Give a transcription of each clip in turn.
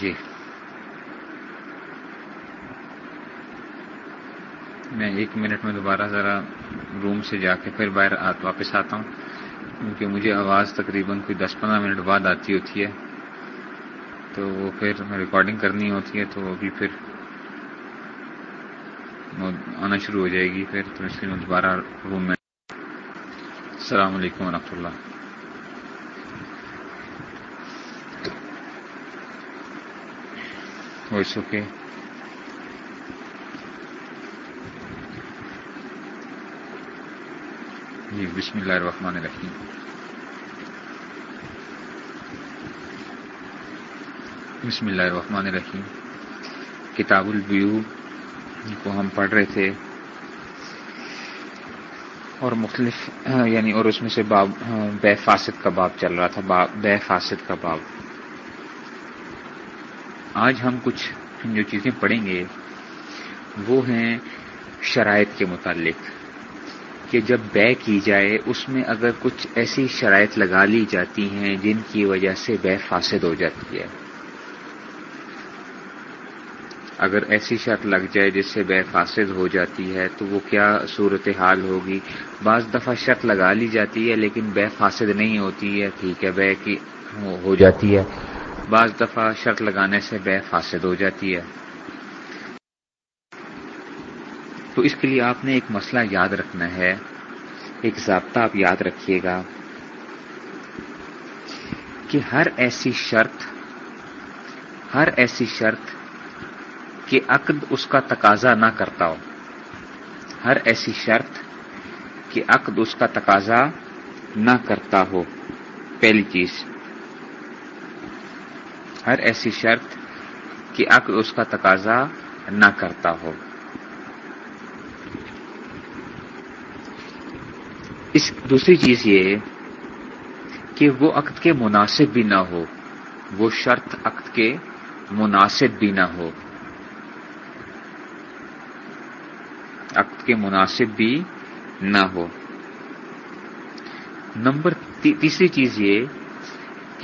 جی۔ میں ایک منٹ میں دوبارہ ذرا روم سے جا کے پھر باہر واپس آتا ہوں، کیونکہ مجھے آواز تقریباً کوئی دس پندرہ منٹ بعد آتی ہوتی ہے۔ تو وہ پھر ریکارڈنگ کرنی ہوتی ہے، تو ابھی پھر آنا شروع ہو جائے گی۔ پھر تو اس لیے میں دوبارہ روم میں السلام علیکم ورحمۃ اللہ۔ وائس اوکے جی بسم اللہ الرحمن الرحیم۔ بسم اللہ الرحمن الرحیم۔ کتاب البیو کو ہم پڑھ رہے تھے۔ اور مختلف یعنی اور اس میں سے باب، بے فاسد کا باب چل رہا تھا بے فاسد کا باب۔ آج ہم کچھ جو چیزیں پڑھیں گے، وہ ہیں شرائط کے متعلق۔ کہ جب بے کی جائے، اس میں اگر کچھ ایسی شرائط لگا لی جاتی ہیں جن کی وجہ سے بے فاسد ہو جاتی ہے۔ اگر ایسی شرط لگ جائے جس سے بے فاسد ہو جاتی ہے، تو وہ کیا صورت حال ہوگی؟ بعض دفعہ شرط لگا لی جاتی ہے، لیکن بے فاسد نہیں ہوتی ہے، ٹھیک ہے، بے کی ہو جاتی ہے۔ بعض دفعہ شرط لگانے سے بے فاسد ہو جاتی ہے۔ تو اس کے لیے آپ نے ایک مسئلہ یاد رکھنا ہے۔ ایک ضابطہ آپ یاد رکھیے گا کہ ہر ایسی شرط، ہر ایسی شرط کہ عقد اس کا تقاضا نہ کرتا ہو۔ ہر ایسی شرط کہ عقد اس کا تقاضا نہ کرتا ہو۔ پہلی چیز۔ ہر ایسی شرط کہ عقد اس کا تقاضا نہ کرتا ہو۔ اس دوسری چیز یہ کہ وہ عقد کے مناسب بھی نہ ہو، وہ شرط عقد کے مناسب بھی نہ ہو۔ عقد کے مناسب بھی نہ ہو۔ نمبر تیسری چیز یہ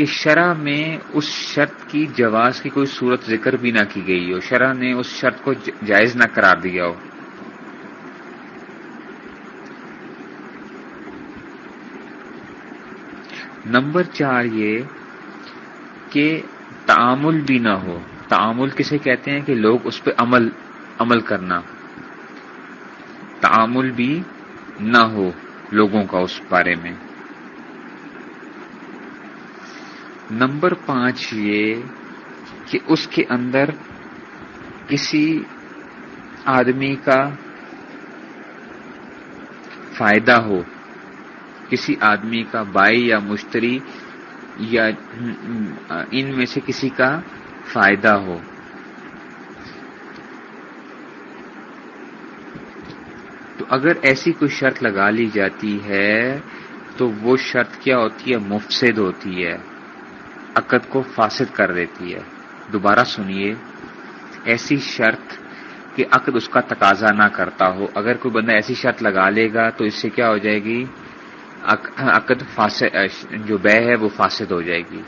کہ شرح میں اس شرط کی جواز کی کوئی صورت ذکر بھی نہ کی گئی ہو۔ شرح نے اس شرط کو جائز نہ قرار دیا ہو۔ نمبر چار یہ کہ تعامل بھی نہ ہو۔ تعامل کسے کہتے ہیں کہ لوگ اس پہ عمل عمل کرنا۔ تعامل بھی نہ ہو لوگوں کا اس بارے میں۔ نمبر پانچ یہ کہ اس کے اندر کسی آدمی کا فائدہ ہو، کسی آدمی کا بائی یا مشتری یا ان میں سے کسی کا فائدہ ہو۔ تو اگر ایسی کوئی شرط لگا لی جاتی ہے تو وہ شرط کیا ہوتی ہے؟ مفسد ہوتی ہے۔ عقد کو فاسد کر دیتی ہے۔ دوبارہ سنیے، ایسی شرط کہ عقد اس کا تقاضا نہ کرتا ہو۔ اگر کوئی بندہ ایسی شرط لگا لے گا تو اس سے کیا ہو جائے گی؟ عقد فاسد، جو بے ہے وہ فاسد ہو جائے گی۔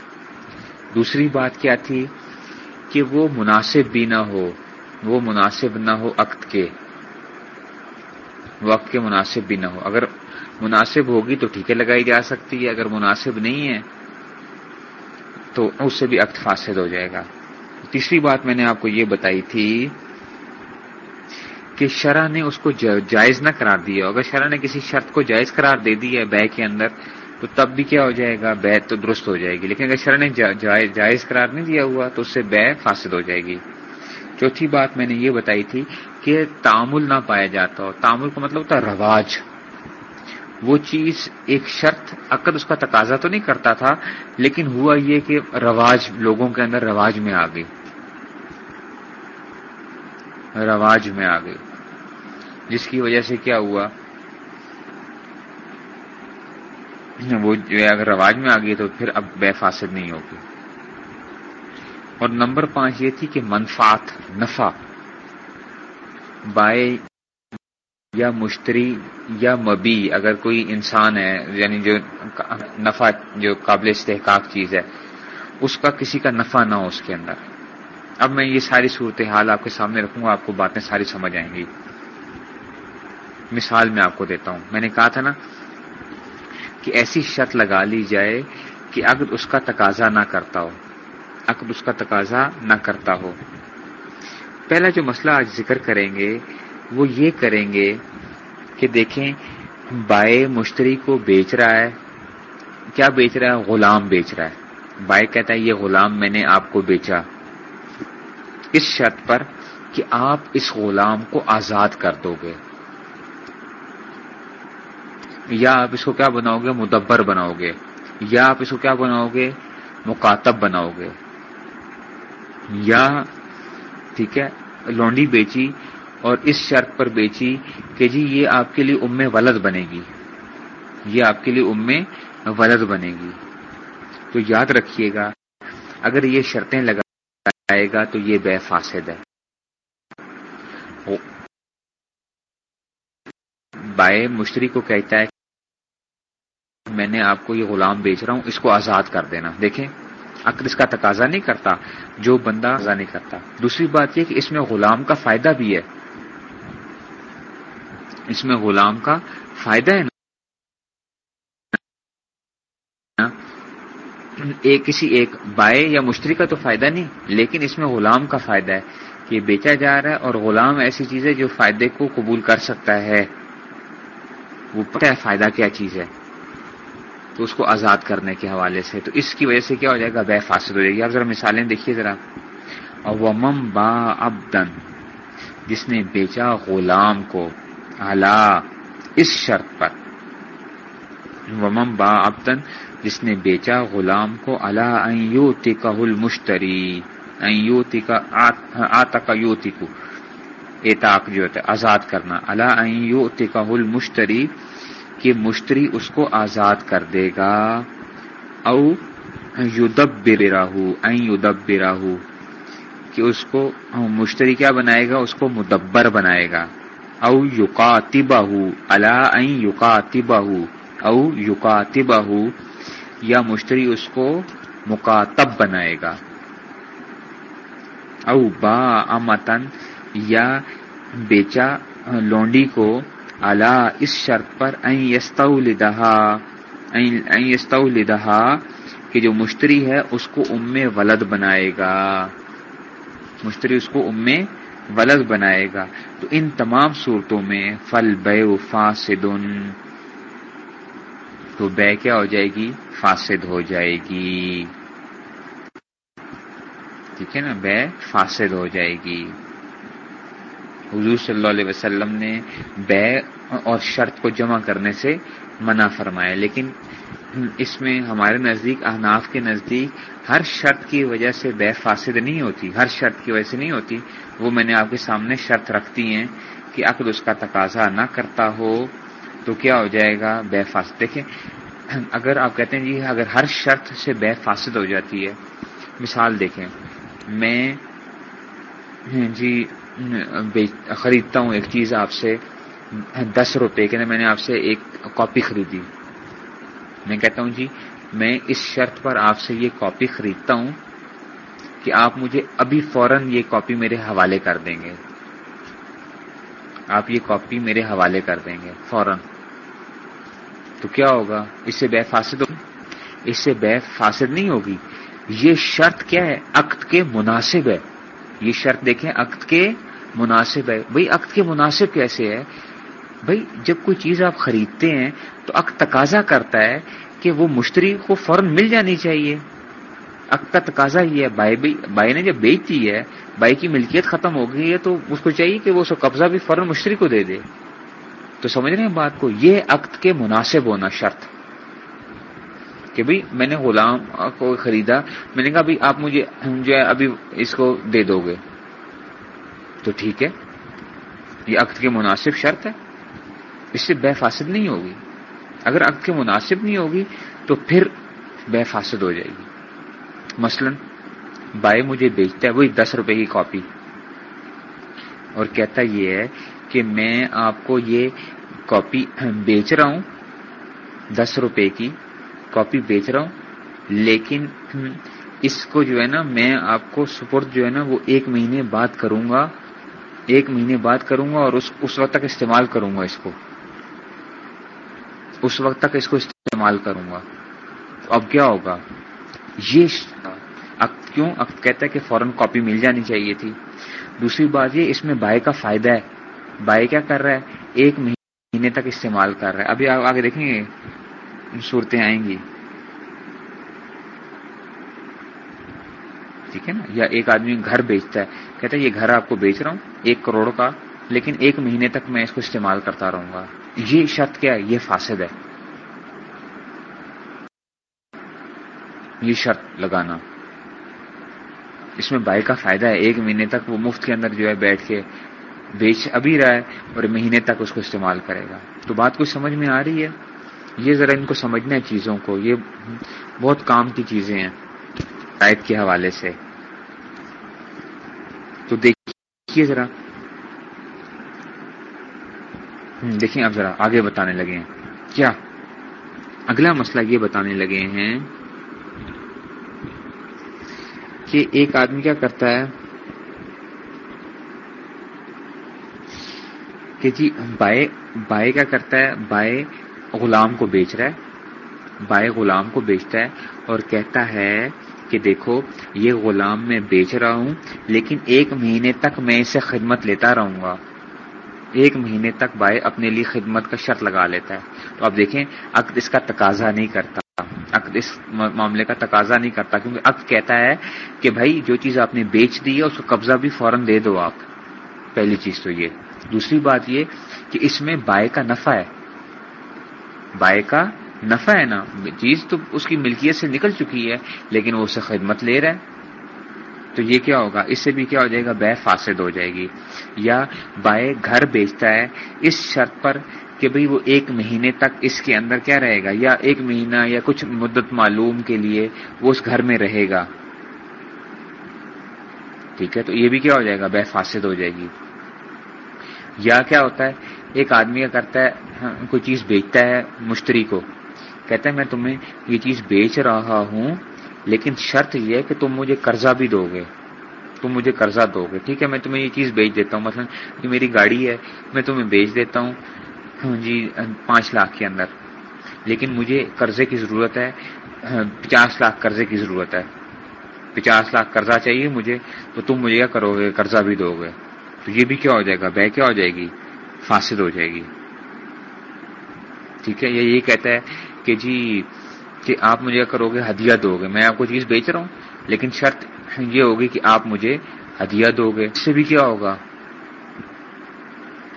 دوسری بات کیا تھی؟ کہ وہ مناسب بھی نہ ہو، وہ مناسب نہ ہو عقد کے۔ وقت کے مناسب بھی نہ ہو۔ اگر مناسب ہوگی تو ٹھیکے لگائی جا سکتی ہے، اگر مناسب نہیں ہے تو اس سے بھی عقد فاسد ہو جائے گا۔ تیسری بات میں نے آپ کو یہ بتائی تھی کہ شرح نے اس کو جائز نہ قرار دیا۔ اگر شرح نے کسی شرط کو جائز قرار دے دی ہے بے کے اندر، تو تب بھی کیا ہو جائے گا؟ بے تو درست ہو جائے گی۔ لیکن اگر شرح نے جائز قرار نہیں دیا ہوا، تو اس سے بے فاسد ہو جائے گی۔ چوتھی بات میں نے یہ بتائی تھی کہ تعامل نہ پایا جاتا ہو۔ تعامل کا مطلب ہوتا ہے رواج۔ وہ چیز ایک شرط عقد اس کا تقاضا تو نہیں کرتا تھا، لیکن ہوا یہ کہ رواج لوگوں کے اندر رواج میں آ گئی۔ رواج میں آ گئی۔ جس کی وجہ سے کیا ہوا؟ وہ جو ہے، اگر رواج میں آ گئی تو پھر اب بے فاسد نہیں ہوگی۔ اور نمبر پانچ یہ تھی کہ منفات نفع۔ بائے یا مشتری یا مبی، اگر کوئی انسان ہے یعنی جو نفع، جو قابل استحقاق چیز ہے، اس کا کسی کا نفع نہ ہو اس کے اندر۔ اب میں یہ ساری صورتحال آپ کے سامنے رکھوں گا، آپ کو باتیں ساری سمجھ آئیں گی۔ مثال میں آپ کو دیتا ہوں۔ میں نے کہا تھا نا کہ ایسی شرط لگا لی جائے کہ اگر اس کا تقاضا نہ کرتا ہو، اگر اس کا تقاضا نہ کرتا ہو۔ پہلا جو مسئلہ آج ذکر کریں گے وہ یہ کریں گے کہ دیکھیں بائے مشتری کو بیچ رہا ہے، کیا بیچ رہا ہے؟ غلام بیچ رہا ہے۔ بائے کہتا ہے، یہ غلام میں نے آپ کو بیچا۔ اس شرط پر کہ آپ اس غلام کو آزاد کر دو گے۔ یا آپ اس کو کیا بناؤ گے؟ مدبر بناؤ گے۔ یا آپ اس کو کیا بناؤ گے؟ مکاتب بناؤ گے۔ یا، ٹھیک ہے، لونڈی بیچی۔ اور اس شرط پر بیچی کہ جی یہ آپ کے لیے ام ولد بنے گی۔ یہ آپ کے لیے ام ولد بنے گی۔ تو یاد رکھیے گا، اگر یہ شرطیں لگائے گا تو یہ بے فاسد ہے۔ بائے مشتری کو کہتا ہے میں نے آپ کو یہ غلام بیچ رہا ہوں، اس کو آزاد کر دینا۔ دیکھیں اگر اس کا تقاضا نہیں کرتا، جو بندہ نہیں کرتا۔ دوسری بات یہ کہ اس میں غلام کا فائدہ بھی ہے۔ اس میں غلام کا فائدہ ہے نا؟ ایک کسی ایک بائے یا مشتری کا تو فائدہ نہیں، لیکن اس میں غلام کا فائدہ ہے کہ بیچا جا رہا ہے اور غلام ایسی چیز ہے جو فائدے کو قبول کر سکتا ہے۔ وہ پتہ ہے فائدہ کیا چیز ہے، تو اس کو آزاد کرنے کے حوالے سے۔ تو اس کی وجہ سے کیا ہو جائے گا؟ بے فاصل ہو جائے گی۔ آپ ذرا مثالیں دیکھیے ذرا۔ اور ومم با ابدن جس نے بیچا غلام کو۔ اعلی اس شرط پر۔ ومم با ابدن جس نے بیچا غلام کو اللہ المشتری یوتی کا آتا کا یوتی کو اطاق جو ہوتا ہے، آزاد کرنا۔ اللہ یوتی کا المشتری کہ مشتری اس کو آزاد کر دے گا۔ او یودب راہو این یودب راہو کہ اس کو، مشتری کیا بنائے گا؟ اس کو مدبر بنائے گا۔ او یوکا اللہ این یوکا او یوکا یا مشتری اس کو مکاتب بنائے گا۔ او با امتن یا بیچا لونڈی کو اللہ اس شرط پر این لدہا کہ جو مشتری ہے اس کو ام ولد بنائے گا۔ مشتری اس کو ام ولد بنائے گا۔ تو ان تمام صورتوں میں فل بے فاسد تو بے کیا ہو جائے گی؟ فاسد ہو جائے گی۔ ٹھیک ہے نا؟ بے فاسد ہو جائے گی۔ حضور صلی اللہ علیہ وسلم نے بے اور شرط کو جمع کرنے سے منع فرمایا، لیکن اس میں ہمارے نزدیک احناف کے نزدیک ہر شرط کی وجہ سے بے فاسد نہیں ہوتی، ہر شرط کی وجہ سے نہیں ہوتی۔ وہ میں نے آپ کے سامنے شرط رکھتی ہیں کہ عقد اس کا تقاضا نہ کرتا ہو تو کیا ہو جائے گا؟ بے فاسد۔ دیکھیں، اگر آپ کہتے ہیں جی اگر ہر شرط سے بے فاسد ہو جاتی ہے، مثال دیکھیں، میں جی خریدتا ہوں ایک چیز آپ سے، دس روپے کے، میں نے آپ سے ایک کاپی خریدی۔ میں کہتا ہوں جی میں اس شرط پر آپ سے یہ کاپی خریدتا ہوں کہ آپ مجھے ابھی فوراً یہ کاپی میرے حوالے کر دیں گے۔ آپ یہ کاپی میرے حوالے کر دیں گے، فوراً۔ تو کیا ہوگا؟ اس سے بے فاسد ہوگی اس سے بے فاسد نہیں ہوگی۔ یہ شرط کیا ہے؟ عقد کے مناسب ہے۔ یہ شرط دیکھیں، عقد کے مناسب ہے۔ بھائی عقد کے مناسب کیسے ہے؟ بھائی جب کوئی چیز آپ خریدتے ہیں تو عقد تقاضا کرتا ہے کہ وہ مشتری کو فوراً مل جانی چاہیے۔ عقد کا تقاضا ہی ہے، بائی بائی نے جب بیچ دی ہے، بائی کی ملکیت ختم ہو گئی ہے تو اس کو چاہیے کہ وہ اس قبضہ بھی فوراً مشتری کو دے دے۔ تو سمجھ رہے ہیں بات کو؟ یہ عقد کے مناسب ہونا شرط۔ کہ بھائی میں نے غلام کو خریدا، میں نے کہا بھائی آپ مجھے جو ہے ابھی اس کو دے دو گے۔ تو ٹھیک ہے۔ یہ عقد کے مناسب شرط ہے۔ اس سے بے فاسد نہیں ہوگی۔ اگر عقد کے مناسب نہیں ہوگی تو پھر بے فاسد ہو جائے گی۔ مثلا بھائی مجھے بیچتا ہے، وہی دس روپے کی کاپی۔ اور کہتا یہ ہے کہ میں آپ کو یہ کاپی بیچ رہا ہوں، دس روپے کی کاپی بیچ رہا ہوں، لیکن اس کو جو ہے نا، میں آپ کو سپرد جو ہے نا، وہ ایک مہینے بعد کروں گا، ایک مہینے بعد کروں گا اور اس اس وقت تک استعمال کروں گا اس کو۔ اس وقت تک اس کو استعمال کروں گا۔ اب کیا ہوگا؟ یہ کیوں؟ اب کہتا ہے کہ فوراً کاپی مل جانی چاہیے تھی۔ دوسری بات یہ، اس میں بائے کا فائدہ ہے۔ بائے کیا کر رہا ہے؟ ایک مہینے تک استعمال کر رہا ہے۔ ابھی آگے دیکھیں گے۔ صورتیں آئیں گی۔ ٹھیک ہے نا؟ یا ایک آدمی گھر بیچتا ہے۔ کہتا ہے، یہ گھر آپ کو بیچ رہا ہوں، ایک کروڑ کا، لیکن ایک مہینے تک میں اس کو استعمال کرتا رہوں گا۔ یہ شرط کیا ہے؟ یہ فاسد ہے۔ یہ شرط لگانا۔ اس میں بائی کا فائدہ ہے۔ ایک مہینے تک وہ مفت کے اندر جو ہے بیٹھ کے بیچ ابھی رہا ہے اور مہینے تک اس کو استعمال کرے گا۔ تو بات کچھ سمجھ میں آ رہی ہے؟ یہ ذرا ان کو سمجھنا ہے چیزوں کو۔ یہ بہت کام کی چیزیں ہیں آیت کے حوالے سے۔ تو دیکھیے ذرا۔ دیکھیں اب ذرا آگے بتانے لگے ہیں۔ کیا؟ اگلا مسئلہ یہ بتانے لگے ہیں کہ ایک آدمی کیا کرتا ہے کہ جی بائے بائے کیا کرتا ہے؟ بائے غلام کو بیچ رہا ہے۔ بائے غلام کو بیچتا ہے اور کہتا ہے کہ دیکھو، یہ غلام میں بیچ رہا ہوں، لیکن ایک مہینے تک میں اسے خدمت لیتا رہوں گا۔ ایک مہینے تک بائے اپنے لیے خدمت کا شرط لگا لیتا ہے۔ تو اب دیکھیں، عقد اس کا تقاضا نہیں کرتا۔ عقد اس معاملے کا تقاضا نہیں کرتا۔ کیونکہ عقد کہتا ہے کہ بھائی جو چیز آپ نے بیچ دی ہے، اس کو قبضہ بھی فوراً دے دو آپ۔ پہلی چیز تو یہ۔ دوسری بات یہ کہ اس میں بائے کا نفع ہے۔ بائے کا نفع ہے نا۔ چیز تو اس کی ملکیت سے نکل چکی ہے، لیکن وہ اسے خدمت لے رہا ہے تو یہ کیا ہوگا؟ اس سے بھی کیا ہو جائے گا؟ بے فاسد ہو جائے گی۔ یا بائے گھر بیچتا ہے، اس شرط پر کہ بھئی وہ ایک مہینے تک اس کے اندر کیا رہے گا؟ یا ایک مہینہ یا کچھ مدت معلوم کے لیے وہ اس گھر میں رہے گا۔ ٹھیک ہے؟ تو یہ بھی کیا ہو جائے گا؟ بے فاسد ہو جائے گی۔ یا کیا ہوتا ہے؟ ایک آدمی کا کرتا ہے ہاں، کوئی چیز بیچتا ہے مشتری کو۔ کہتا ہے، میں تمہیں یہ چیز بیچ رہا ہوں لیکن شرط یہ ہے کہ تم مجھے قرضہ بھی دو گے۔ تم مجھے قرضہ دو گے، ٹھیک ہے؟ میں تمہیں یہ چیز بیچ دیتا ہوں۔ مثلا یہ میری گاڑی ہے، میں تمہیں بیچ دیتا ہوں۔ ہاں جی پانچ لاکھ کے اندر۔ لیکن مجھے قرضے کی ضرورت ہے، پچاس لاکھ قرضے کی ضرورت ہے۔ پچاس لاکھ قرضہ چاہیے مجھے، تو تم مجھے کیا کرو گے؟ قرضہ بھی دو گے۔ تو یہ بھی کیا ہو جائے گا؟ بے کیا ہو جائے گی؟ فاسد ہو جائے گی۔ ٹھیک ہے؟ یہ کہتا ہے کہ جی کہ آپ مجھے کرو گے ہدیہ دو گے، میں آپ کو چیز بیچ رہا ہوں، لیکن شرط یہ ہوگی کہ آپ مجھے ہدیہ دو گے۔ اس سے بھی کیا ہوگا؟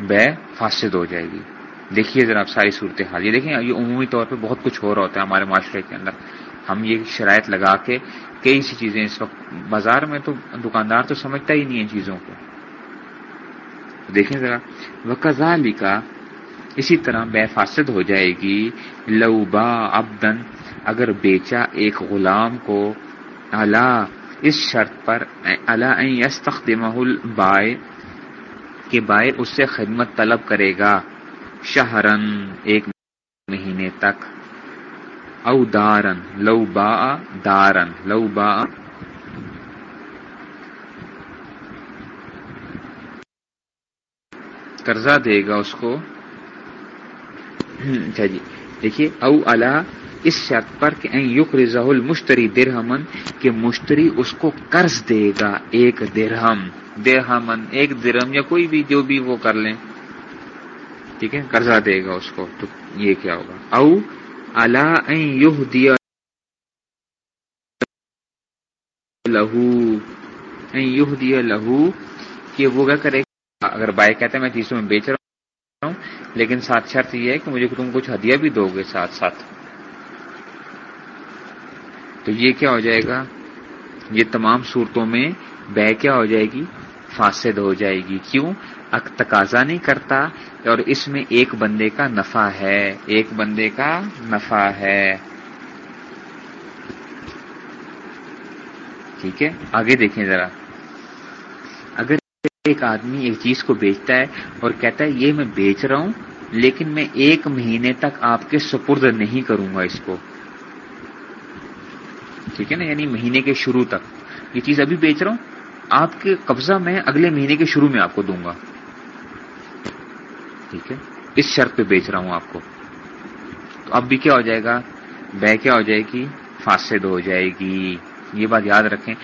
بے فاسد ہو جائے گی۔ دیکھیے ذرا آپ ساری صورت حال یہ دیکھیں، یہ عمومی طور پہ بہت کچھ ہو رہا ہوتا ہے ہمارے معاشرے کے اندر۔ ہم یہ شرائط لگا کے کئی سی چیزیں اس وقت بازار میں تو دکاندار تو سمجھتا ہی نہیں ہے چیزوں کو۔ دیکھیں ذرا۔ وہ لکھا اسی طرح بے فاسد ہو جائے گی۔ لوبا ابدن اگر بیچا ایک غلام کو اللہ اس شرط پر اللہ یستخدمہ البائے کہ بائے اس سے خدمت طلب کرے گا شہرن، ایک مہینے تک، او دارن، لو با دارن، لو با قرضہ دے گا اس کو۔ اچھا جی دیکھیے، او اللہ اس شرط پر کہ یق رضا المشتری درہمن کہ مشتری اس کو قرض دے گا ایک درہم، درہمن ایک درہم یا کوئی بھی جو بھی وہ کر لیں۔ ٹھیک ہے؟ قرضہ دے گا اس کو۔ تو یہ کیا ہوگا؟ او اللہ یوہ دیا لہو یوہ دیا لہو کہ وہ کیا کرے گا؟ اگر بائی کہتے ہیں میں تیسروں میں بیچ رہا ہوں، لیکن ساتھ شرط یہ ہے کہ مجھے تم کچھ ہدیہ بھی دو گے ساتھ ساتھ۔ تو یہ کیا ہو جائے گا؟ یہ تمام صورتوں میں بے کیا ہو جائے گی؟ فاسد ہو جائے گی۔ کیوں؟ تقاضا نہیں کرتا اور اس میں ایک بندے کا نفع ہے۔ ایک بندے کا نفع ہے۔ ٹھیک ہے؟ آگے دیکھیں ذرا۔ اگر ایک آدمی ایک چیز کو بیچتا ہے اور کہتا ہے، یہ میں بیچ رہا ہوں، لیکن میں ایک مہینے تک آپ کے سپرد نہیں کروں گا اس کو۔ ٹھیک ہے نا؟ یعنی مہینے کے شروع تک۔ یہ چیز ابھی بیچ رہا ہوں۔ آپ کے قبضہ میں اگلے مہینے کے شروع میں آپ کو دوں گا۔ ٹھیک ہے؟ اس شرط پہ بیچ رہا ہوں آپ کو۔ تو اب بھی کیا ہو جائے گا؟ بے کیا ہو جائے گی؟ فاسد ہو جائے گی۔ یہ بات یاد رکھیں۔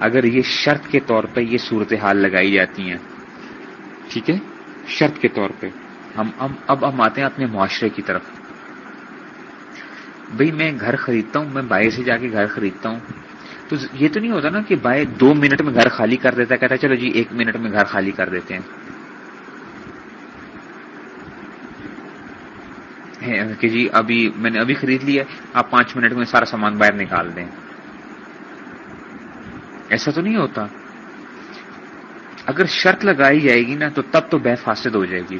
اگر یہ شرط کے طور پہ یہ صورتحال لگائی جاتی ہیں، ٹھیک ہے؟ شرط کے طور پہ۔ ہم اب ہم آتے ہیں اپنے معاشرے کی طرف۔ بھئی میں گھر خریدتا ہوں، میں باہر سے جا کے گھر خریدتا ہوں۔ تو یہ تو نہیں ہوتا نا کہ بھائی دو منٹ میں گھر خالی کر دیتا ہے، کہتا ہے چلو جی ایک منٹ میں گھر خالی کر دیتے ہیں۔ کہ جی ابھی میں نے ابھی خرید لیا آپ پانچ منٹ میں سارا سامان باہر نکال دیں۔ ایسا تو نہیں ہوتا۔ اگر شرط لگائی جائے گی نا، تو تب تو بے فاسد ہو جائے گی۔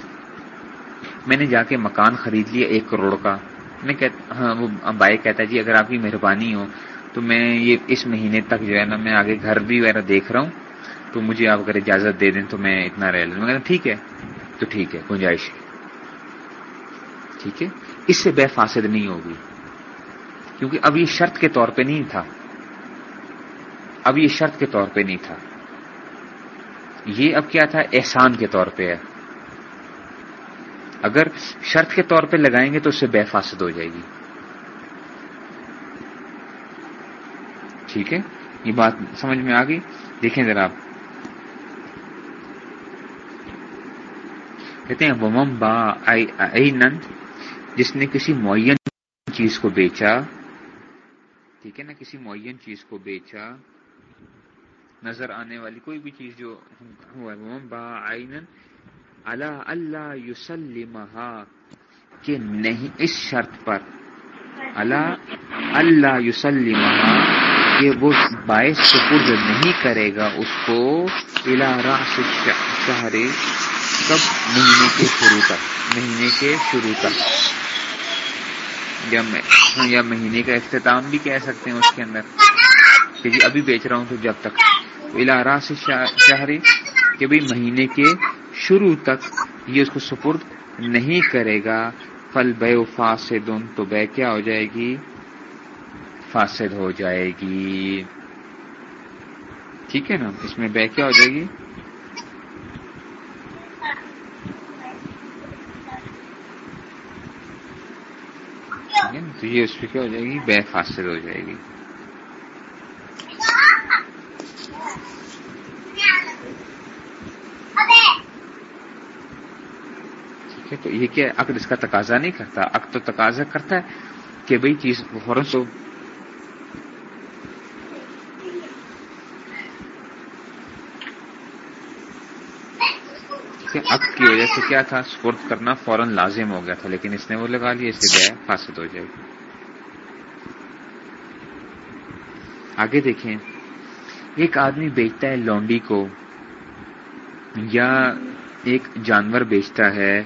میں نے جا کے مکان خرید لیا، ایک کروڑ کا۔ میں ہاں وہ بھائی کہتا ہے جی اگر آپ کی مہربانی ہو، تو میں یہ اس مہینے تک جو ہے نا، میں آگے گھر بھی وغیرہ دیکھ رہا ہوں، تو مجھے آپ اگر اجازت دے دیں تو میں اتنا رہ لوں. میں ٹھیک ہے، تو ٹھیک ہے، گنجائش ٹھیک ہے؟ اس سے بے فاسد نہیں ہوگی، کیونکہ اب یہ شرط کے طور پہ نہیں تھا۔ اب یہ شرط کے طور پہ نہیں تھا۔ یہ اب کیا تھا؟ احسان کے طور پہ ہے۔ اگر شرط کے طور پہ لگائیں گے تو اس سے بے فاسد ہو جائے گی۔ ٹھیک ہے؟ یہ بات سمجھ میں آ گئی؟ دیکھیں ذرا آپ۔ کہتے ہیں ومم با نند جس نے کسی معین چیز کو بیچا، ٹھیک ہے نا، کسی معین چیز کو بیچا، نظر آنے والی کوئی بھی چیز جو ہوا ومم با اللہ اللہ یوسلمہ کہ نہیں، اس شرط پر۔ اللہ اللہ یوسلمہ کہ وہ باعث سپرد نہیں کرے گا اس کو شہر کب مہینے کے شروع تک، مہینے کے شروع تک۔ یا مہینے کا اختتام بھی کہہ سکتے ہیں اس کے اندر۔ کہ جی ابھی بیچ رہا ہوں تو جب تک۔ الارا سے شہری کہ بھائی مہینے کے شروع تک یہ اس کو سپرد نہیں کرے گا۔ فل بے وفا تو بے کیا ہو جائے گی؟ فاسد ہو جائے گی۔ ٹھیک ہے نا؟ اس میں بے کیا ہو جائے گی؟ تو یہ اس پہ کیا ہو جائے گی؟ بے فاسد ہو جائے گی۔ ٹھیک ہے تو یہ کیا اگر اس کا تقاضا نہیں کرتا۔ اک تو تقاضا کرتا ہے کہ بھائی چیز فوراً سو۔ عقد کی وجہ سے کیا تھا؟ سپرد کرنا فوراً لازم ہو گیا تھا، لیکن اس نے وہ لگا لیا، اس سے گیا فاسد ہو جائے گی۔ آگے دیکھیں۔ ایک آدمی بیچتا ہے لونڈی کو، یا ایک جانور بیچتا ہے۔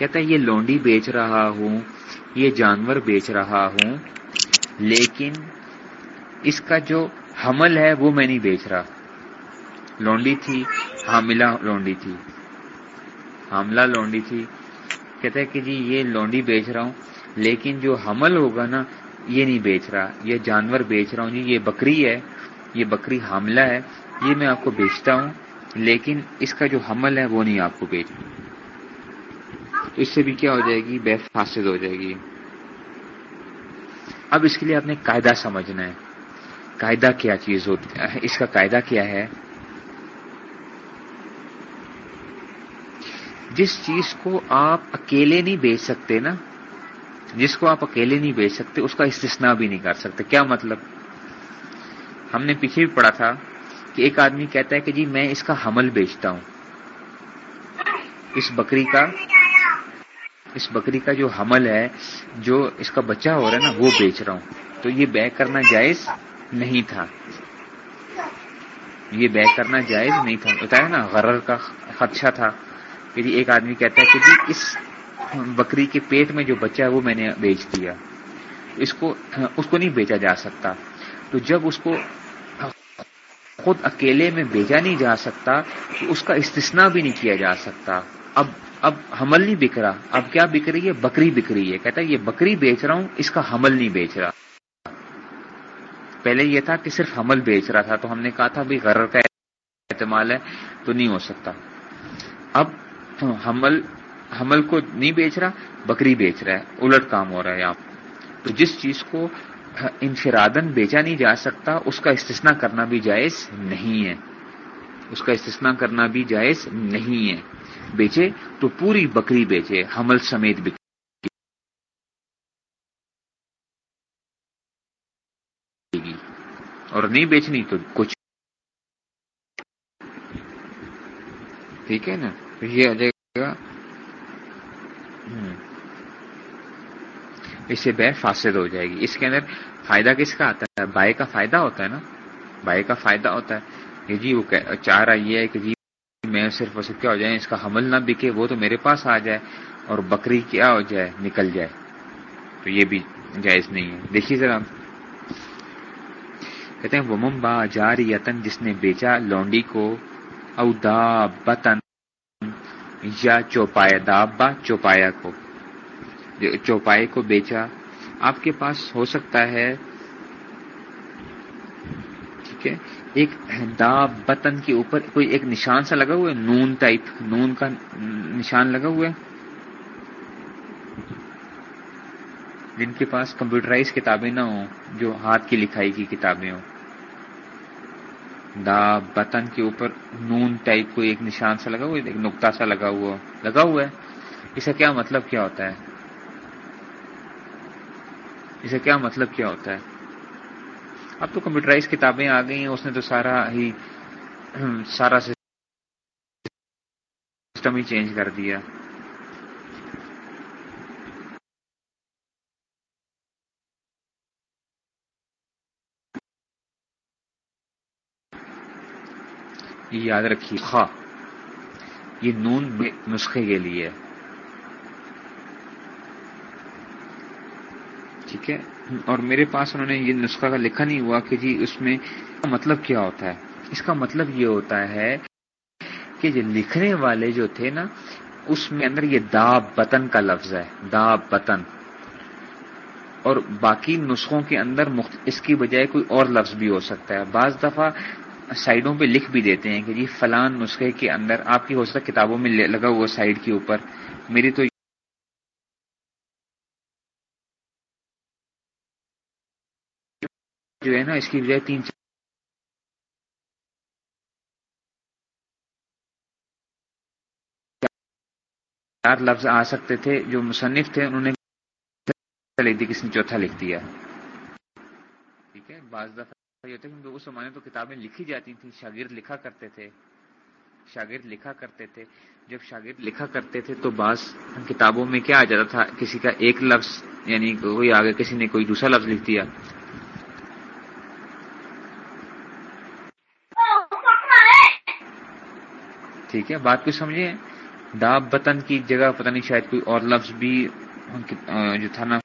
کہتا ہے، یہ لونڈی بیچ رہا ہوں، یہ جانور بیچ رہا ہوں، لیکن اس کا جو حمل ہے، وہ میں نہیں بیچ رہا۔ لونڈی تھی، حاملہ لونڈی تھی۔ حاملہ لونڈی تھی۔ کہتا ہے کہ جی یہ لونڈی بیچ رہا ہوں، لیکن جو حمل ہوگا نا، یہ نہیں بیچ رہا۔ یہ جانور بیچ رہا ہوں جی یہ بکری ہے۔ یہ بکری حاملہ ہے۔ یہ میں آپ کو بیچتا ہوں، لیکن اس کا جو حمل ہے، وہ نہیں آپ کو بیچ تو اس سے بھی کیا ہو جائے گی؟ بے فاسد ہو جائے گی۔ اب اس کے لیے آپ نے قاعدہ سمجھنا ہے۔ قاعدہ کیا چیز ہوتی ہے اس کا قاعدہ کیا ہے؟ جس چیز کو آپ اکیلے نہیں بیچ سکتے نا، جس کو آپ اکیلے نہیں بیچ سکتے، اس کا استثنا بھی نہیں کر سکتے۔ کیا مطلب؟ ہم نے پیچھے بھی پڑھا تھا کہ ایک آدمی کہتا ہے کہ جی میں اس کا حمل بیچتا ہوں۔ اس بکری کا اس بکری کا جو حمل ہے، جو اس کا بچہ ہو رہا ہے نا، وہ بیچ رہا ہوں۔ تو یہ بے کرنا جائز نہیں تھا۔ یہ بے کرنا جائز نہیں تھا۔ بتایا نا، غرر کا خدشہ تھا۔ کہ جی ایک آدمی کہتا ہے کہ جی اس بکری کے پیٹ میں جو بچہ ہے، وہ میں نے بیچ دیا۔ اس کو اس کو نہیں بیچا جا سکتا۔ تو جب اس کو خود اکیلے میں بیچا نہیں جا سکتا، تو اس کا استثنا بھی نہیں کیا جا سکتا۔ اب اب حمل نہیں بک رہا۔ اب کیا بک رہی ہے؟ بکری بک رہی ہے۔ کہتا ہے، یہ بکری بیچ رہا ہوں، اس کا حمل نہیں بیچ رہا۔ پہلے یہ تھا کہ صرف حمل بیچ رہا تھا، تو ہم نے کہا تھا، بھائی، غرر کا احتمال ہے، تو نہیں ہو سکتا۔ اب حمل حمل کو نہیں بیچ رہا، بکری بیچ رہا ہے، الٹ کام ہو رہا ہے آپ تو جس چیز کو انفرادن بیچا نہیں جا سکتا، اس کا استثنا کرنا بھی جائز نہیں ہے۔ اس کا استثنا کرنا بھی جائز نہیں ہے۔ بیچے تو پوری بکری بیچے، حمل سمیت بکری۔ اور نہیں بیچنی تو کچھ۔ ٹھیک ہے نا؟ یہ آ جائے گا۔ اس سے بے فاسد ہو جائے گی۔ اس کے اندر فائدہ کس کا آتا ہے؟ بائے کا فائدہ ہوتا ہے نا؟ بائے کا فائدہ ہوتا ہے۔ کہ جی وہ چاہ رہا یہ ہے کہ جی میں صرف اسے کیا ہو جائے، اس کا حمل نہ بکے، وہ تو میرے پاس آ جائے اور بکری کیا ہو جائے، نکل جائے۔ تو یہ بھی جائز نہیں ہے۔ دیکھیے ذرا۔ کہتے ہیں ومم با جاری یتن جس نے بیچا لونڈی کو، او دا بتن یا چوپایا دابا چوپایا کو۔ چوپائے کو بیچا۔ آپ کے پاس ہو سکتا ہے، ٹھیک ہے ایک دا بتن کے اوپر کوئی ایک نشان سا لگا ہوا ہے؟ نون ٹائپ، نون کا نشان لگا ہوا ہے۔ جن کے پاس کمپیوٹرائز کتابیں نہ ہوں، جو ہاتھ کی لکھائی کی کتابیں ہوں۔ دا بتن کے اوپر نون ٹائپ کو ایک نشان سا لگا ہوا ہے؟ ایک نقطہ سا لگا ہوا لگا ہوا ہے۔ اس کا کیا مطلب کیا ہوتا ہے؟ اسے کیا مطلب کیا ہوتا ہے؟ اب تو کمپیوٹرائز کتابیں آ گئی ہیں، اس نے تو سارا ہی، سارا سسٹم ہی چینج کر دیا۔ یہ یاد رکھیے، خواہ، یہ نون نسخے کے لیے۔ ٹھیک ہے؟ اور میرے پاس انہوں نے یہ نسخہ کا لکھا نہیں ہوا کہ جی اس میں مطلب کیا ہوتا ہے۔ اس کا مطلب یہ ہوتا ہے کہ جو لکھنے والے جو تھے نا، اس میں اندر یہ دا بتن کا لفظ ہے۔ دا بتن اور باقی نسخوں کے اندر اس کی بجائے کوئی اور لفظ بھی ہو سکتا ہے۔ بعض دفعہ سائڈوں پہ لکھ بھی دیتے ہیں کہ جی فلان نسخے کے اندر آپ کی ہو سکتا ہے کتابوں میں لگا ہوا سائڈ کے اوپر۔ میری تو جو ہے نا، اس کی بجائے تین چار لفظ آ سکتے تھے جو مصنف تھے، انہوں نے لکھ دی کسی نے چوتھا لکھ دیا۔ ٹھیک ہے، بعض دفعہ یہ ہوتا ہے اس زمانے تو کتابیں لکھی جاتی تھیں، شاگرد لکھا کرتے تھے۔ شاگرد لکھا کرتے تھے۔ جب شاگرد لکھا کرتے تھے تو بعض کتابوں میں کیا آ جاتا تھا، کسی کا ایک لفظ یعنی کوئی آگے کسی نے کوئی دوسرا لفظ لکھ دیا۔ ٹھیک ہے، بات کو سمجھے داب بتن کی جگہ پتہ نہیں شاید کوئی اور لفظ بھی جو تھا نا۔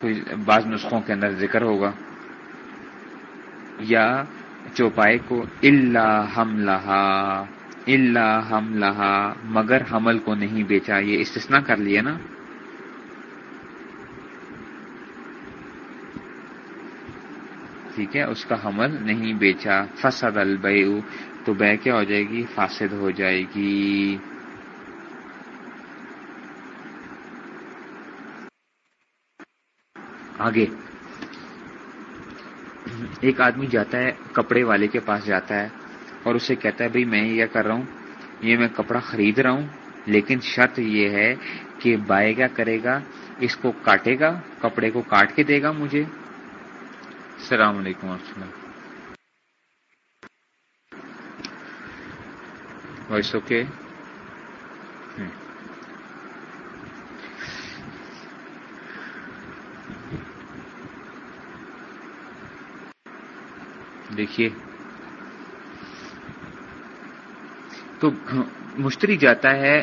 کوئی بعض نسخوں کے اندر ذکر ہوگا۔ یا چوپائے کو اللہ ہم لہا اللہ ہم لہا مگر حمل کو نہیں بیچا، یہ استثنا کر لیا نا۔ ٹھیک ہے، اس کا حمل نہیں بیچا۔ فسد البے تو بے کیا ہو جائے گی؟ فاسد ہو جائے گی۔ آگے۔ ایک آدمی جاتا ہے، کپڑے والے کے پاس جاتا ہے اور اسے کہتا ہے، بھائی، میں یہ کر رہا ہوں، یہ میں کپڑا خرید رہا ہوں، لیکن شرط یہ ہے کہ بائے کیا کرے گا؟ اس کو کاٹے گا، کپڑے کو کاٹ کے دے گا مجھے۔ السلام علیکم ورحمۃ اللہ۔ وائس اوکے دیکھیے۔ تو مشتری جاتا ہے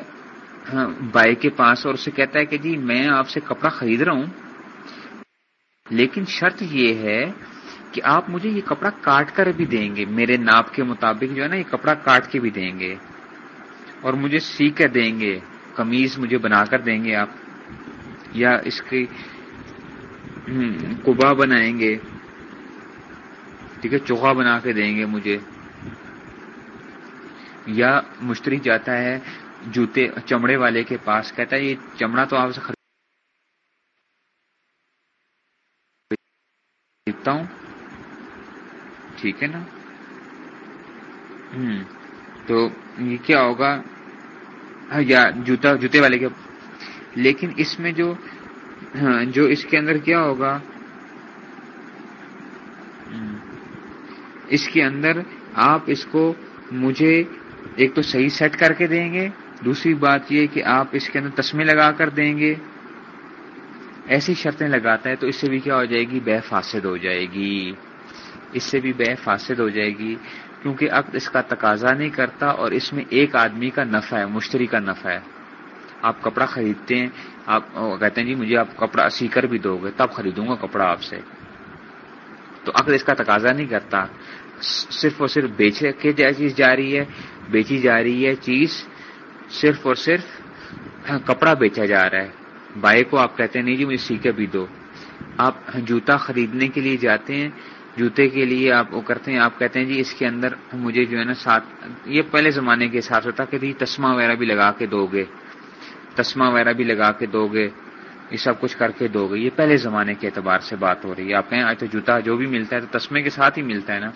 ہاں، بائی کے پاس اور اسے کہتا ہے کہ جی میں آپ سے کپڑا خرید رہا ہوں، لیکن شرط یہ ہے کہ آپ مجھے یہ کپڑا کاٹ کر بھی دیں گے۔ میرے ناپ کے مطابق جو ہے نا، یہ کپڑا کاٹ کے بھی دیں گے۔ اور مجھے سی کر دیں گے۔ کمیز مجھے بنا کر دیں گے آپ۔ یا اس کی کبا بنائیں گے۔ ٹھیک ہے چوہا بنا کے دیں گے مجھے۔ یا مشتری جاتا ہے، جوتے چمڑے والے کے پاس، کہتا ہے یہ چمڑا تو آپ سے خریدتا ہوں ٹھیک ہے نا؟ ہوں تو یہ کیا ہوگا؟ یا جوتا جوتے والے کے۔ لیکن اس میں جو ہاں جو اس کے اندر کیا ہوگا؟ اس کے اندر آپ اس کو مجھے ایک تو صحیح سیٹ کر کے دیں گے دوسری بات یہ کہ آپ اس کے اندر تسمے لگا کر دیں گے۔ ایسی شرطیں لگاتا ہے تو اس سے بھی کیا ہو جائے گی؟ بے فاسد ہو جائے گی۔ اس سے بھی بے فاسد ہو جائے گی، کیونکہ عقد اس کا تقاضا نہیں کرتا اور اس میں ایک آدمی کا نفع ہے، مشتری کا نفع ہے۔ آپ کپڑا خریدتے ہیں، آپ کہتے ہیں جی مجھے آپ کپڑا سی کر بھی دو گے، تب خریدوں گا کپڑا آپ سے۔ تو عقد اس کا تقاضا نہیں کرتا، صرف اور صرف بیچ کے چیز جا رہی ہے، بیچی جا رہی ہے چیز، صرف اور صرف کپڑا بیچا جا رہا ہے۔ بائے کو آپ کہتے ہیں نہیں جی مجھے سی کے بھی دو۔ آپ جوتا خریدنے کے لیے جاتے ہیں جوتے کے لیے آپ وہ کرتے ہیں، آپ کہتے ہیں جی اس کے اندر مجھے جو ہے نا ساتھ، یہ پہلے زمانے کے حساب سے تھا کہ جی تسما وغیرہ بھی لگا کے دو گے تسما وغیرہ بھی لگا کے دو گے یہ سب کچھ کر کے دو گے یہ پہلے زمانے کے اعتبار سے بات ہو رہی ہے۔ آپ کہیں آج تو جوتا جو بھی ملتا ہے تو تسمے کے ساتھ ہی ملتا ہے نا۔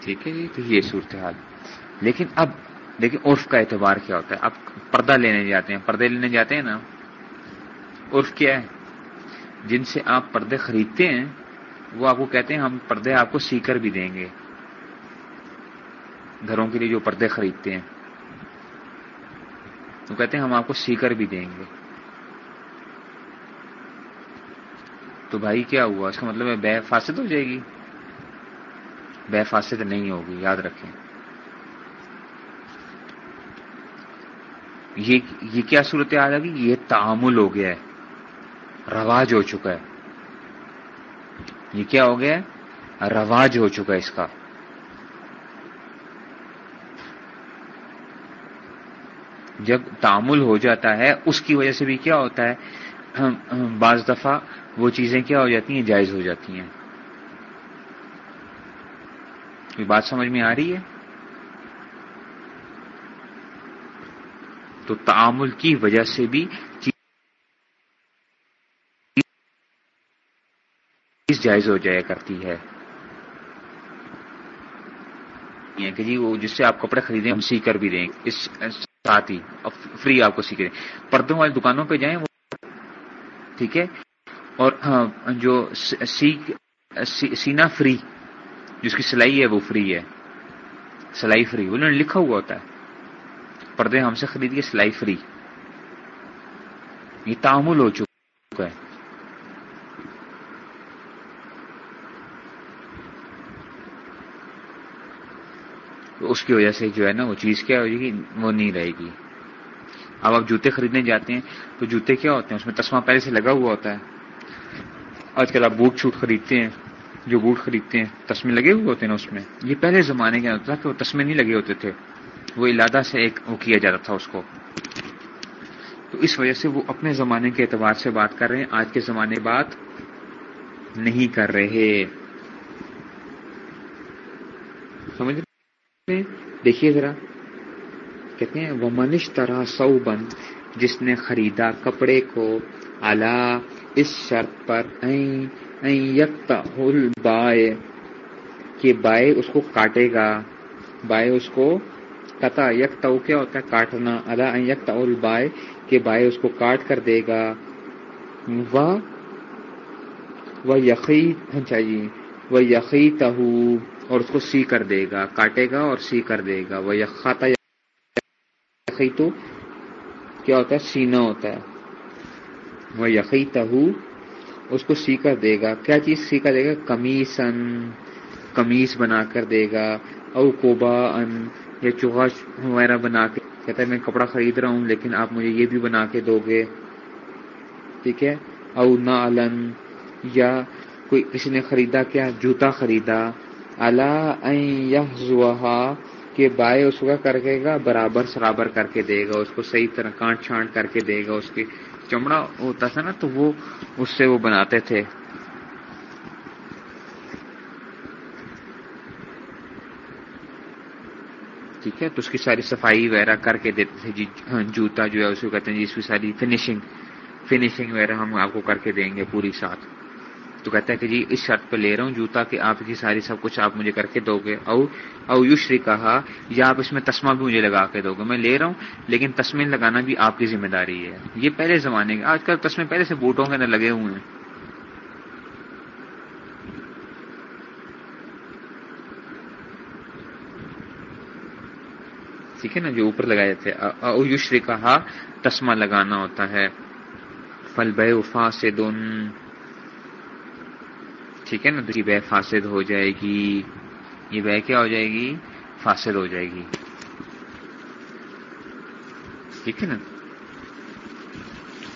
ٹھیک ہے جی تو یہ صورتحال۔ لیکن اب لیکن عرف کا اعتبار کیا ہوتا ہے؟ اب پردہ لینے جاتے ہیں، پردے لینے جاتے ہیں نا؟ عرف کیا ہے؟ جن سے آپ پردے خریدتے ہیں، وہ آپ کو کہتے ہیں، ہم پردے آپ کو سی کر بھی دیں گے۔ گھروں کے لیے جو پردے خریدتے ہیں وہ کہتے ہیں، ہم آپ کو سی کر بھی دیں گے۔ تو بھائی، کیا ہوا؟ اس کا مطلب ہے، بے فاسد ہو جائے گی۔ بے فاسد نہیں ہوگی، یاد رکھیں۔ یہ کیا صورت آ گی یہ تعامل ہو گیا ہے۔ رواج ہو چکا ہے۔ یہ کیا ہو گیا ہے؟ رواج ہو چکا ہے اس کا۔ جب تعامل ہو جاتا ہے، اس کی وجہ سے بھی کیا ہوتا ہے؟ بعض دفعہ وہ چیزیں کیا ہو جاتی ہیں، جائز ہو جاتی ہیں۔ کوئی بات سمجھ میں آ رہی ہے؟ تو تعامل کی وجہ سے بھی چیز جائز ہو جایا کرتی ہے۔ کہ جی وہ جس سے آپ کپڑے خریدیں ہم سی کر بھی دیں۔ اس ساتھ ہی فری آپ کو سی کریں پردوں والی دکانوں پہ جائیں وہ ٹھیک ہے؟ اور ہاں، جو سینا فری جس کی سلائی ہے وہ فری ہے۔ سلائی فری انہوں نے لکھا ہوا ہوتا ہے۔ پردے ہم سے خریدیے سلائی فری۔ یہ تعامل ہو چکا ہے۔ اس کی وجہ سے جو ہے نا وہ چیز کیا ہو جائے گی، وہ نہیں رہے گی۔ اب آپ جوتے خریدنے جاتے ہیں تو جوتے کیا ہوتے ہیں؟ اس میں تسما پہلے سے لگا ہوا ہوتا ہے۔ آج کل آپ بوٹ چھوٹ خریدتے ہیں، جو بوٹ خریدتے ہیں، تسمے لگے ہوئے ہوتے ہیں نا اس میں۔ یہ پہلے زمانے کے ہوتا تھا کہ وہ تسمے نہیں لگے ہوتے تھے۔ وہ علادہ سے ایک وہ کیا جاتا تھا اس کو۔ تو اس وجہ سے وہ اپنے زمانے کے اعتبار سے بات کر رہے ہیں۔ آج کے زمانے بات نہیں کر رہے۔ سمجھ دیکھیے ذرا۔ کہتے ہیں وہ منش طرح سو بند جس نے خریدا کپڑے کو الا اس شرط پر یکتا بائے کہ بائے اس کو کاٹے گا، بائے اس کو قطع یکتا کیا ہوتا ہے کاٹنا ادا یکتا بائے کہ بائے اس کو کاٹ کر دے گا۔ وہ یقی چاہیے وہ یقی تہو اور اس کو سی کر دے گا، کاٹے گا اور سی کر دے گا۔ وہ یقاتا یقی تو کیا ہوتا ہے؟ سینا ہوتا ہے۔ وہ یقی تہو اس کو سی کر دے گا۔ کیا چیز سی کر دے گا؟ کمیسن کمیز بنا کر دے گا۔ او کوبا ان یا چوہا وغیرہ بنا کے، کہتا ہے میں کپڑا خرید رہا ہوں، لیکن آپ مجھے یہ بھی بنا کے دو گے ٹھیک ہے؟ او نالن یا کوئی کسی نے خریدا کیا، جوتا خریدا۔ اللہ کہ بائے اس کا کر کے گا، برابر سرابر کر کے دے گا، اس کو صحیح طرح کانٹ چھانٹ کر کے دے گا، اس کے چمڑا ہوتا تھا نا، تو وہ اس سے وہ بناتے تھے۔ ٹھیک ہے؟ تو اس کی ساری صفائی وغیرہ کر کے دیتے تھے جی جوتا جو ہے اس کو کہتے ہیں جی اس کی ساری فنیشنگ فنیشنگ وغیرہ ہم آپ کو کر کے دیں گے پوری ساتھ۔ تو کہتا ہے کہ جی اس شرط پہ لے رہا ہوں، جوتا کہ آپ کی ساری سب کچھ آپ مجھے کر کے دو گے۔ او او یوشری کہا، یا آپ اس میں تسمہ بھی مجھے لگا کے دو گے۔ میں لے رہا ہوں، لیکن تسمے لگانا بھی آپ کی ذمہ داری ہے۔ یہ پہلے زمانے کے، آج کل تسمے پہلے سے بوٹوں کے اندر لگے ہوئے ہیں۔ ٹھیک ہے نا، جو اوپر لگائے جاتے او یوشری کہا تسمہ لگانا ہوتا ہے۔ فل بے وفا سے دون ٹھیک ہے نا، دوسری بے فاسد ہو جائے گی۔ یہ بے کیا ہو جائے گی؟ فاسد ہو جائے گی۔ ٹھیک ہے نا؟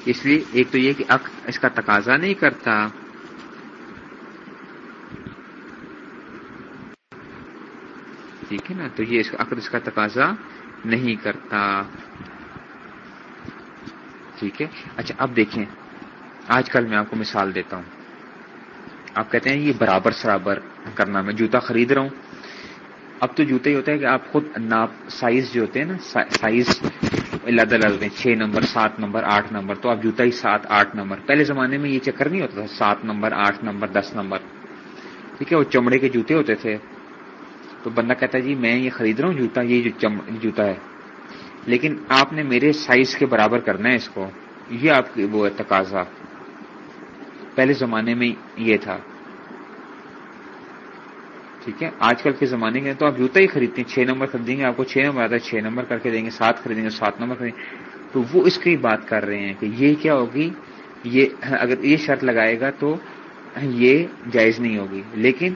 اس لیے ایک تو یہ کہ اس کا تقاضا نہیں کرتا۔ ٹھیک ہے نا، تو یہ عقد اس کا تقاضا نہیں کرتا۔ ٹھیک ہے؟ اچھا اب دیکھیں۔ آج کل میں آپ کو مثال دیتا ہوں۔ آپ کہتے ہیں یہ برابر سرابر کرنا، میں جوتا خرید رہا ہوں۔ اب تو جوتے ہی ہوتا ہے کہ آپ خود ناپ سائز جو ہوتے ہیں نا سائز اللہ الگ ہیں چھ نمبر، سات نمبر، آٹھ نمبر۔ تو آپ جوتا ہی سات، آٹھ نمبر۔ پہلے زمانے میں یہ چکر نہیں ہوتا تھا، سات نمبر، آٹھ نمبر، دس نمبر۔ ٹھیک ہے؟ وہ چمڑے کے جوتے ہوتے تھے۔ تو بندہ کہتا ہے جی میں یہ خرید رہا ہوں، جوتا، یہ جو جوتا ہے۔ لیکن آپ نے میرے سائز کے برابر کرنا ہے اس کو۔ یہ آپ کی وہ تقاضا۔ پہلے زمانے میں یہ تھا۔ ٹھیک ہے؟ آج کل کے زمانے کے تو آپ جوتا ہی خریدتے ہیں، چھ نمبر خریدیں گے، آپ کو چھ نمبر آتا ہے، چھ نمبر کر کے دیں گے، سات خریدیں گے، سات نمبر خریدیں گے۔ تو وہ اس کی بات کر رہے ہیں کہ یہ کیا ہوگی؟ یہ اگر یہ شرط لگائے گا تو یہ جائز نہیں ہوگی۔ لیکن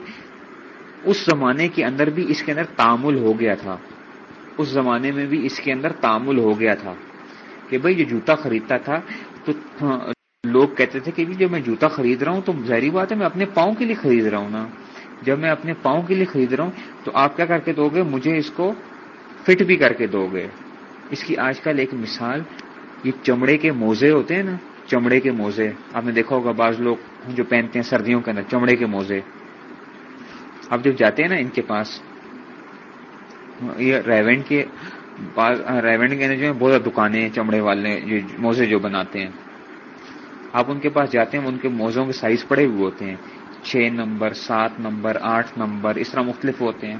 اس زمانے کے اندر بھی اس کے اندر تعامل ہو گیا تھا۔ اس زمانے میں بھی اس کے اندر تعامل ہو گیا تھا کہ بھائی جو جوتا خریدتا تھا تو لوگ کہتے تھے کہ جب میں جوتا خرید رہا ہوں تو ظاہری بات ہے میں اپنے پاؤں کے لیے خرید رہا ہوں نا۔ جب میں اپنے پاؤں کے لیے خرید رہا ہوں تو آپ کیا کر کے دو گے؟ مجھے اس کو فٹ بھی کر کے دو گے۔ اس کی آج کل ایک مثال، یہ چمڑے کے موزے ہوتے ہیں نا، چمڑے کے موزے۔ آپ نے دیکھا ہوگا بعض لوگ جو پہنتے ہیں سردیوں کے اندر، چمڑے کے موزے۔ اب جب جاتے ہیں نا ان کے پاس، یہ ریونڈ کے ریونڈ کے جو ہے بہت دکانیں، چمڑے والے موزے جو بناتے ہیں۔ آپ ان کے پاس جاتے ہیں، ان کے موزوں کے سائز پڑے ہوئے ہوتے ہیں۔ چھ نمبر، سات نمبر، آٹھ نمبر، اس طرح مختلف ہوتے ہیں۔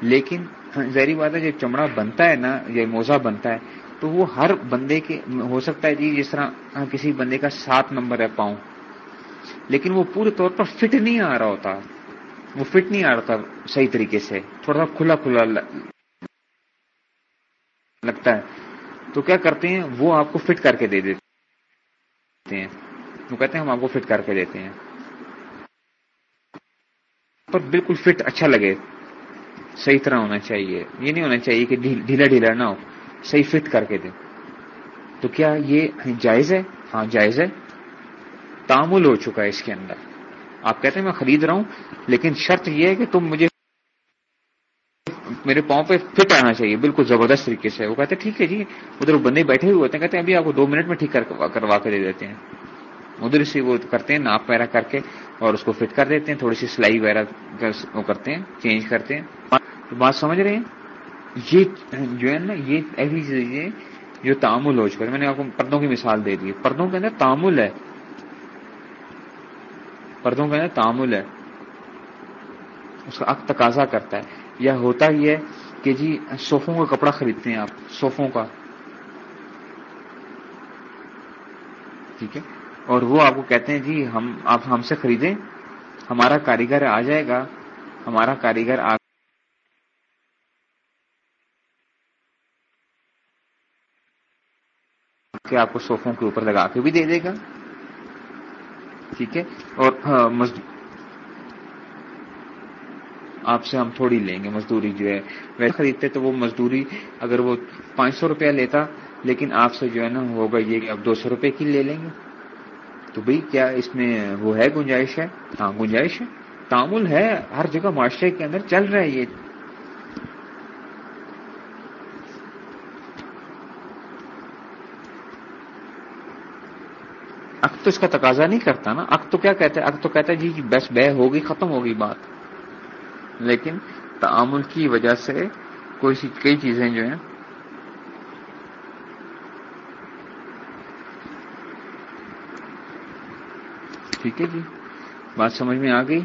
لیکن ظاہری بات ہے، جب چمڑا بنتا ہے نا یہ موزہ بنتا ہے، تو وہ ہر بندے کے، ہو سکتا ہے جی جس طرح کسی بندے کا سات نمبر ہے پاؤں، لیکن وہ پورے طور پر فٹ نہیں آ رہا ہوتا۔ وہ فٹ نہیں آ رہا تھا صحیح طریقے سے، تھوڑا سا کھلا کھلا لگتا ہے۔ تو کیا کرتے ہیں؟ وہ آپ کو فٹ کر کے دے دیتے ہیں۔ وہ کہتے ہیں ہم آپ کو فٹ کر کے دیتے ہیں۔ پر بالکل فٹ اچھا لگے۔ صحیح طرح ہونا چاہیے۔ یہ نہیں ہونا چاہیے کہ ڈھیلا ڈھیلا نہ ہو۔ صحیح فٹ کر کے دے تو کیا یہ جائز ہے؟ ہاں جائز ہے۔ تعامل ہو چکا ہے اس کے اندر۔ آپ کہتے ہیں میں خرید رہا ہوں، لیکن شرط یہ ہے کہ تم مجھے میرے پاؤں پہ فٹ آنا چاہیے، بالکل زبردست طریقے سے۔ وہ کہتے ہیں، ٹھیک ہے جی۔ ادھر بندے بیٹھے ہوئے ہوتے ہیں، کہتے ہیں، ابھی آپ کو دو منٹ میں ٹھیک کروا کے دے دیتے ہیں۔ ادھر سے وہ کرتے ہیں، ناپ وغیرہ کر کے اور اس کو فٹ کر دیتے ہیں، تھوڑی سی سلائی وغیرہ وہ کرتے ہیں، چینج کرتے ہیں۔ بات سمجھ رہے ہیں؟ یہ جو ہے نا، یہ ایسی چیزیں جو تعامل ہو چکا ہے۔ میں نے آپ کو پردوں کی مثال دے دی پردوں کے اندر تعامل ہے۔ پردوں کے اندر تعامل ہے۔ اس کا تقاضا کرتا ہے۔ یا ہوتا ہی ہے کہ جی صوفوں کا کپڑا خریدتے ہیں آپ، صوفوں کا۔ ٹھیک ہے؟ اور وہ آپ کو کہتے ہیں جی ہم، آپ ہم سے خریدیں، ہمارا کاریگر آ جائے گا، ہمارا کاریگر آ کے آپ کو صوفوں کے اوپر لگا کے بھی دے دے گا۔ ٹھیک ہے اور ہاں، آپ سے ہم تھوڑی لیں گے، مزدوری جو ہے۔ ویسے خریدتے تو وہ مزدوری اگر وہ پانچ سو روپیہ لیتا، لیکن آپ سے جو ہے نا، ہوگا یہ کہ اب دو سو روپے کی لے لیں گے۔ تو بھئی کیا اس میں وہ ہے، گنجائش ہے؟ ہاں گنجائش ہے۔ تعامل ہے، ہر جگہ معاشرے کے اندر چل رہا ہے یہ۔ تو اس کا تقاضا نہیں کرتا نا۔ اک تو کیا کہتا ہے اک تو کہتا ہے جی, جی، بس بہ ہوگی، ختم ہوگی بات۔ لیکن تعامل کی وجہ سے کوئی سی کئی چیزیں جو ہیں۔ ٹھیک ہے جی بات سمجھ میں آ گئی؟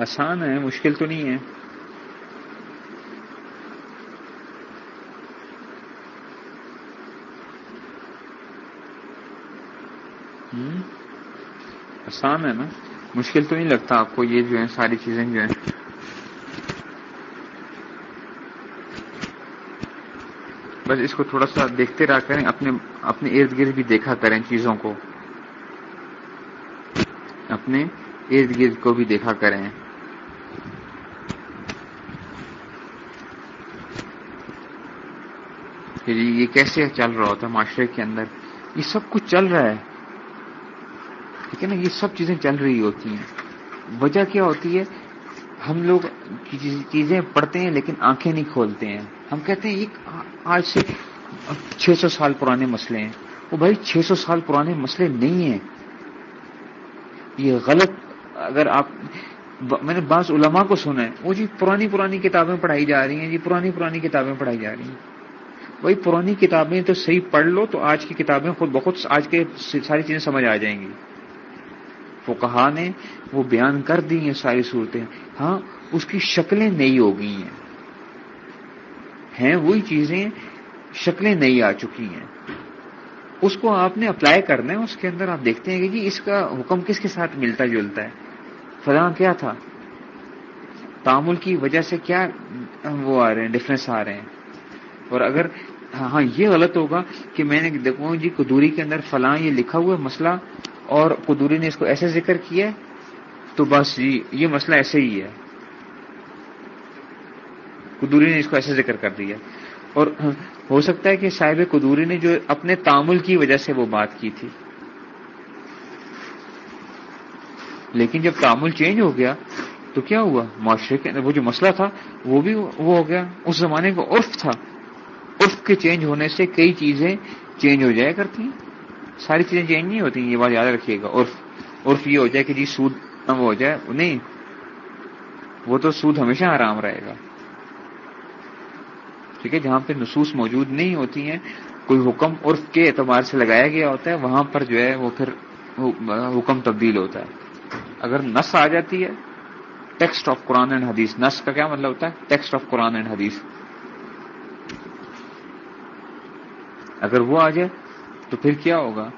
آسان ہے، مشکل تو نہیں ہے۔ آسان ہے نا؟ مشکل تو نہیں لگتا آپ کو یہ جو ہے ساری چیزیں جو ہیں۔ بس اس کو تھوڑا سا دیکھتے رہا کریں، اپنے اپنے ارد گرد بھی دیکھا کریں چیزوں کو۔ اپنے ارد گرد کو بھی دیکھا کریں۔ کہ جی یہ کیسے چل رہا ہوتا ہے معاشرے کے اندر؟ یہ سب کچھ چل رہا ہے۔ ٹھیک ہے نا؟ یہ سب چیزیں چل رہی ہوتی ہیں۔ وجہ کیا ہوتی ہے؟ ہم لوگ چیزیں پڑھتے ہیں لیکن آنکھیں نہیں کھولتے ہیں۔ ہم کہتے ہیں، ایک آج سے چھ سو سال پرانے مسئلے ہیں۔ وہ بھائی، چھ سو سال پرانے مسئلے نہیں ہیں۔ یہ غلط، اگر آپ، میں نے بعض علماء کو سنا ہے، وہ جی پرانی پرانی کتابیں پڑھائی جا رہی ہیں جی پرانی پرانی کتابیں پڑھائی جا رہی ہیں۔ وہی پرانی کتابیں تو صحیح پڑھ لو تو آج کی کتابیں خود بہت آج کے ساری چیزیں سمجھ آ جائیں گی۔ وہ کہا نے وہ بیان کر دی ہیں ساری صورتیں۔ ہاں اس کی شکلیں نئی ہو گئی ہیں۔ ہیں وہی چیزیں، شکلیں نئی آ چکی ہیں۔ اس کو آپ نے اپلائی کرنا ہے، اس کے اندر آپ دیکھتے ہیں کہ جی اس کا حکم کس کے ساتھ ملتا جلتا ہے۔ فلاں کیا تھا؟ تعامل کی وجہ سے کیا وہ آ رہے ہیں ڈفرینس آ رہے ہیں۔ اور اگر ہاں،, ہاں یہ غلط ہوگا کہ میں نے دیکھوں جی قدوری کے اندر فلاں یہ لکھا ہوا ہے مسئلہ اور قدوری نے اس کو ایسے ذکر کیا ہے، تو بس جی یہ مسئلہ ایسے ہی ہے۔ قدوری نے اس کو ایسے ذکر کر دیا۔ اور ہاں، ہو سکتا ہے کہ صاحب قدوری نے جو اپنے تعامل کی وجہ سے وہ بات کی تھی۔ لیکن جب تعامل چینج ہو گیا، تو کیا ہوا؟ معاشرے کے اندر وہ جو مسئلہ تھا، وہ بھی وہ ہو گیا۔ اس زمانے کا عرف تھا۔ کے چینج ہونے سے کئی چیزیں چینج ہو جایا کرتی ہیں۔ ساری چیزیں چینج نہیں ہوتی، یہ بات یاد رکھیے گا۔ عرف عرف یہ ہو جائے کہ جی سود ہو جائے، نہیں، وہ تو سود ہمیشہ آرام رہے گا۔ ٹھیک ہے، جہاں پہ نصوص موجود نہیں ہوتی ہیں، کوئی حکم عرف کے اعتبار سے لگایا گیا ہوتا ہے، وہاں پر جو ہے وہ پھر حکم تبدیل ہوتا ہے۔ اگر نس آ جاتی ہے ٹیکسٹ آف قرآن اینڈ حدیث نس کا کیا مطلب ہوتا ہے؟ ٹیکسٹ آف قرآن اینڈ حدیث اگر وہ آ جائے تو پھر کیا ہوگا؟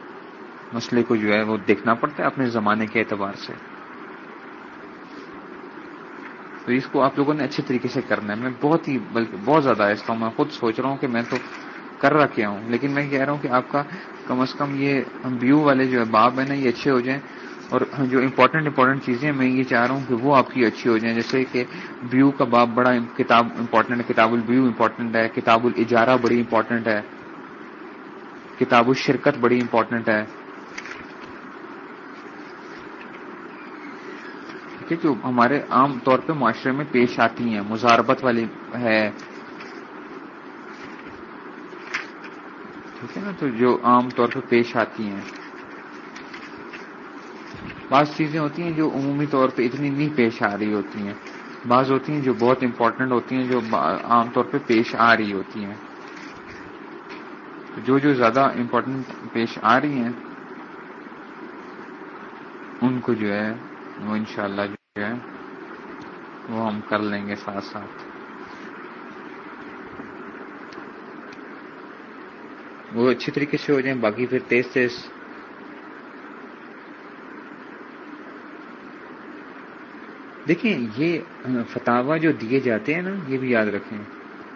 مسئلے کو جو ہے وہ دیکھنا پڑتا ہے اپنے زمانے کے اعتبار سے۔ تو اس کو آپ لوگوں نے اچھے طریقے سے کرنا ہے۔ میں بہت ہی بلکہ بہت زیادہ اس کا میں خود سوچ رہا ہوں کہ میں تو کر رکھا ہوں، لیکن میں کہہ رہا ہوں کہ آپ کا کم از کم یہ بیو والے جو ہے باب ہیں نا، یہ اچھے ہو جائیں۔ اور جو امپورٹنٹ امپورٹنٹ چیزیں میں یہ چاہ رہا ہوں کہ وہ آپ کی اچھی ہو جائیں۔ جیسے کہ بیو کا باب بڑا کتاب امپورٹنٹ ہے کتاب البیو امپورٹنٹ ہے کتاب الاجارہ بڑی امپورٹنٹ ہے۔ کتاب الشرکت بڑی امپورٹنٹ ہے۔ ٹھیک ہے جو ہمارے عام طور پہ معاشرے میں پیش آتی ہیں مزاربت والی ہے۔ ٹھیک ہے نا؟ تو جو عام طور پہ پیش آتی ہیں۔ بعض چیزیں ہوتی ہیں جو عمومی طور پہ اتنی نہیں پیش آ رہی ہوتی ہیں۔ بعض ہوتی ہیں جو بہت امپورٹنٹ ہوتی ہیں جو عام طور پہ پیش آ رہی ہوتی ہیں۔ جو جو زیادہ امپورٹنٹ پیش آ رہی ہیں، ان کو جو ہے، وہ انشاءاللہ جو ہے، وہ ہم کر لیں گے ساتھ ساتھ۔ وہ اچھی طریقے سے ہو جائیں، باقی پھر تیز تیز۔ دیکھیں، یہ فتوا جو دیے جاتے ہیں نا، یہ بھی یاد رکھیں۔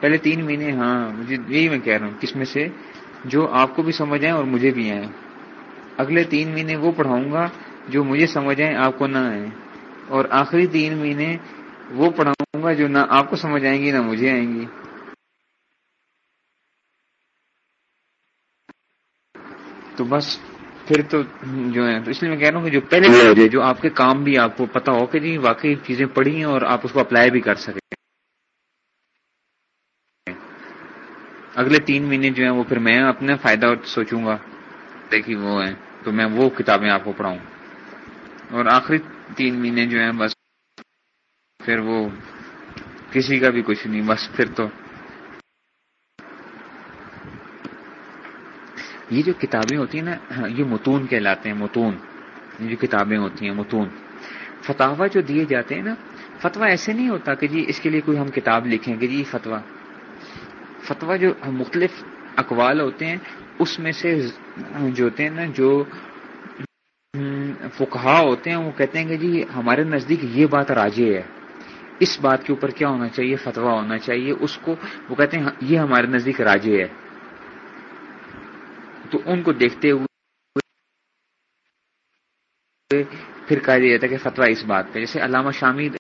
پہلے تین مہینے ہاں مجھے یہی میں کہہ رہا ہوں، کس میں سے؟ جو آپ کو بھی سمجھ آئیں اور مجھے بھی آئیں۔ اگلے تین مہینے وہ پڑھاؤں گا جو مجھے سمجھ آئیں آپ کو نہ آئیں۔ اور آخری تین مہینے وہ پڑھاؤں گا جو نہ آپ کو سمجھ آئیں گی نہ مجھے آئیں گی۔ تو بس پھر تو جو ہے تو اس لیے میں کہہ رہا ہوں کہ جو پہلے ہاں جی۔ جو آپ کے کام بھی آپ کو پتا ہو کہ جی واقعی چیزیں پڑھی ہیں اور آپ اس کو اپلائی بھی کر سکیں اگلے تین مہینے جو ہیں وہ پھر میں اپنا فائدہ سوچوں گا دیکھیے وہ ہیں، تو میں وہ کتابیں آپ کو پڑھاؤں۔ اور آخری تین مہینے جو ہیں بس پھر وہ کسی کا بھی کچھ نہیں، بس پھر تو۔ یہ جو کتابیں ہوتی ہیں نا، یہ متون کہلاتے ہیں، متون۔ یہ جو کتابیں ہوتی ہیں، متون۔ فتوا جو دیے جاتے ہیں نا فتوا ایسے نہیں ہوتا کہ جی اس کے لیے کوئی ہم کتاب لکھیں کہ جی فتوا فتوا جو مختلف اقوال ہوتے ہیں، اس میں سے جو ہوتے ہیں نا، جو فکہ ہوتے ہیں، وہ کہتے ہیں کہ جی ہمارے نزدیک یہ بات راجے ہے۔ اس بات کے اوپر کیا ہونا چاہیے؟ فتوا ہونا چاہیے۔ اس کو وہ کہتے ہیں، یہ ہمارے نزدیک راجے ہے۔ تو ان کو دیکھتے ہوئے پھر کہا جاتا ہے کہ فتوا اس بات پہ۔ جیسے علامہ شامید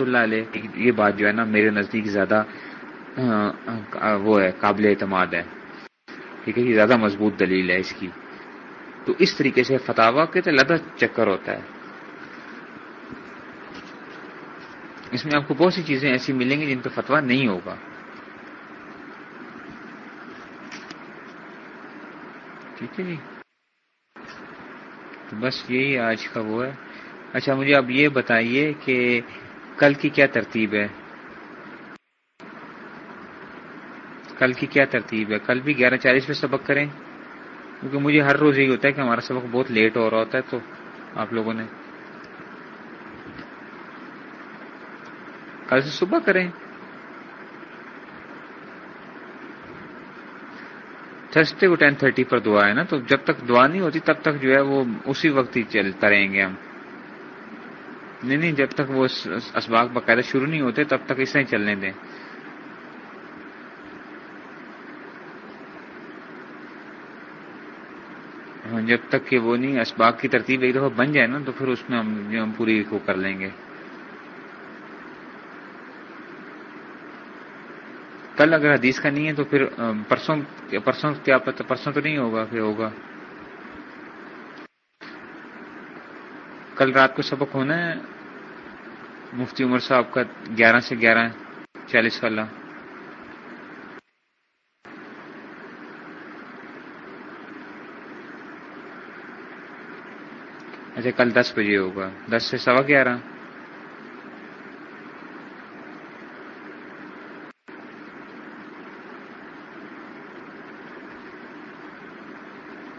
احمد اللہ علیہ یہ بات جو ہے نا، میرے نزدیک زیادہ وہ ہے، قابل اعتماد ہے۔ ٹھیک ہے یہ زیادہ مضبوط دلیل ہے اس کی۔ تو اس طریقے سے فتوا کے تو لدا چکر ہوتا ہے۔ اس میں آپ کو بہت سی چیزیں ایسی ملیں گی جن پہ فتوا نہیں ہوگا۔ ٹھیک ہے جی۔ بس یہی آج کا وہ ہے۔ اچھا مجھے اب یہ بتائیے کہ کل کی کیا ترتیب ہے؟ کل کی کیا ترتیب ہے؟ کل بھی گیارہ چالیس پہ سبق کریں۔ کیونکہ مجھے ہر روز یہی ہوتا ہے کہ ہمارا سبق بہت لیٹ ہو رہا ہوتا ہے، تو آپ لوگوں نے کل سے صبح کریں۔ تھرسڈے کو ٹین تھرٹی پر دعا ہے نا، تو جب تک دعا نہیں ہوتی تب تک جو ہے وہ اسی وقت ہی چلتا رہیں گے ہم۔ نہیں نہیں، جب تک وہ اسباق باقاعدہ شروع نہیں ہوتے، تب تک اسے ہی چلنے دیں۔ ہاں، جب تک کہ وہ نہیں، اسباق کی ترتیب ایک دفعہ بن جائے نا، تو پھر اس میں ہم پوری کو کر لیں گے۔ کل اگر حدیث کا نہیں ہے، تو پھر پرسوں پرسوں کیا پتہ، پرسوں تو نہیں ہوگا، پھر ہوگا۔ کل رات کو سبق ہونا ہے۔ مفتی عمر صاحب کا گیارہ سے گیارہ، چالیس والا اچھا کل دس بجے ہوگا۔ دس سے سوا گیارہ۔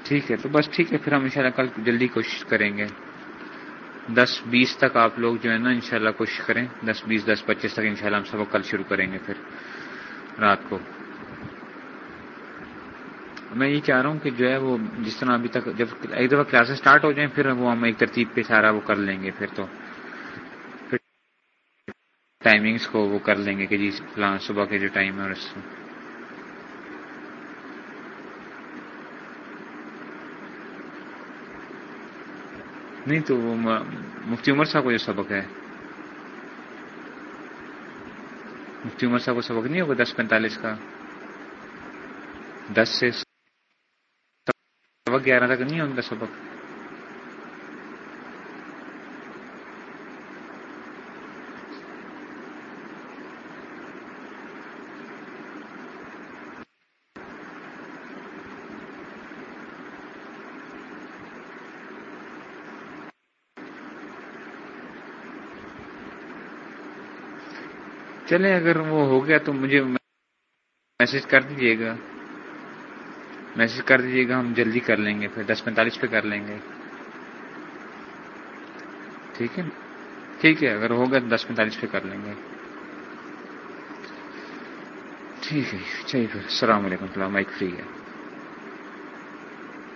ٹھیک ہے، تو بس ٹھیک ہے، پھر ہم انشاءاللہ کل جلدی کوشش کریں گے۔ دس بیس تک آپ لوگ جو ہے نا انشاءاللہ کوشش کریں۔ دس بیس، دس پچیس تک انشاءاللہ ہم سب کل شروع کریں گے پھر رات کو۔ میں یہ چاہ رہا ہوں کہ جو ہے وہ جس طرح ابھی تک جب ایک دفعہ کلاسز اسٹارٹ ہو جائیں، پھر وہ ہم ایک ترتیب پہ سارا وہ کر لیں گے۔ پھر تو پھر ٹائمنگس کو وہ کر لیں گے کہ جی صبح کے جو ٹائم ہے اس نہیں تو وہ مفتی عمر صاحب کو جو سبق ہے۔ مفتی عمر صاحب کو سبق نہیں ہوگا دس پینتالیس کا؟ دس سے سبق گیارہ تک نہیں ہوگا سبق۔ چلیں، اگر وہ ہو گیا تو مجھے میسج کر دیجیے گا۔ میسج کر دیجیے گا، ہم جلدی کر لیں گے، پھر دس پینتالیس پہ کر لیں گے۔ ٹھیک ہے؟ ٹھیک ہے، اگر ہوگا تو دس پینتالیس پہ کر لیں گے۔ ٹھیک ہے، چلیے پھر، السلام علیکم، السلام مائک فری ہے۔